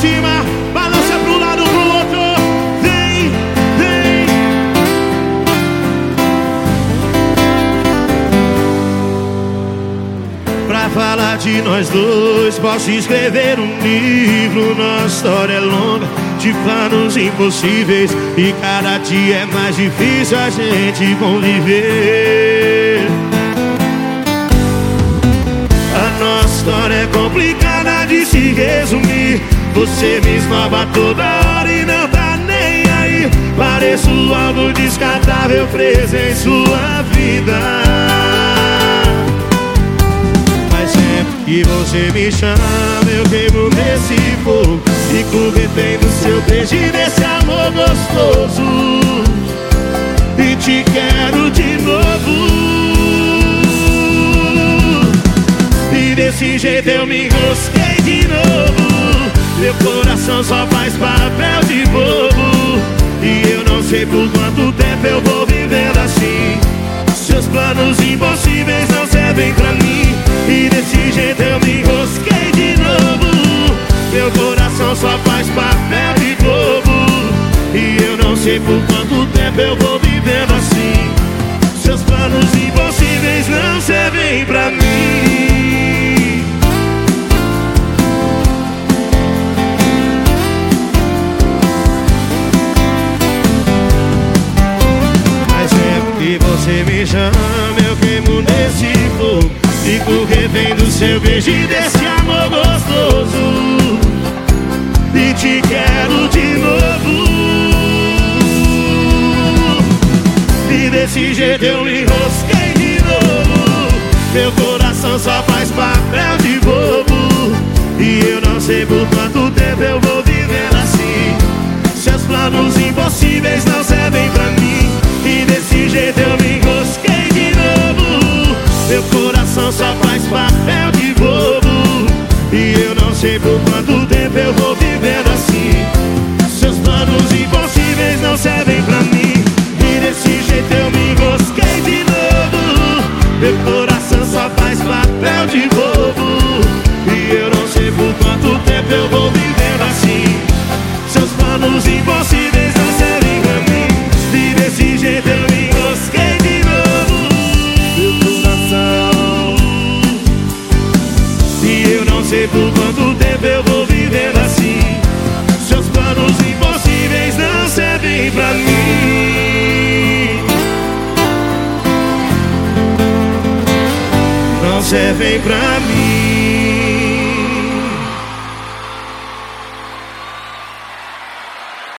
cima, balança pro lado, pro outro. Vem, vem. Pra falar de nós dois, posso escrever um livro. Nossa história é longa, de planos impossíveis. E cada dia é mais difícil a gente conviver. A nossa história é complicada de se resumir. Você me esnova toda hora e não tá nem aí. Pareço algo descartável preso em sua vida. Mas sempre que você me chama, eu queimo nesse fogo. Fico retendo seu beijo e desse amor gostoso. E te quero de novo. E desse jeito eu me enrosquei de novo. Meu coração só faz papel de bobo. E eu não sei por quanto tempo eu vou vivendo assim. Seus planos impossíveis não servem pra mim. E desse jeito eu me enrosquei de novo. Meu coração só faz papel de bobo. E eu não sei por quanto tempo eu vou vivendo assim. Seus planos impossíveis não servem pra mim. Você me chama, eu queimo nesse fogo. Fico revendo seu beijo e desse amor gostoso. E te quero de novo. E desse jeito eu me enrosquei de novo. Meu coração só faz papel de bobo. E eu não sei por quanto tempo eu Meu coração só faz papel de bobo. E eu não sei por quanto tempo eu vou vivendo assim. Seus planos impossíveis não servem pra mim. E desse jeito eu me enrosquei de novo. Meu coração. E eu não sei por quanto tempo Não servem pra mim.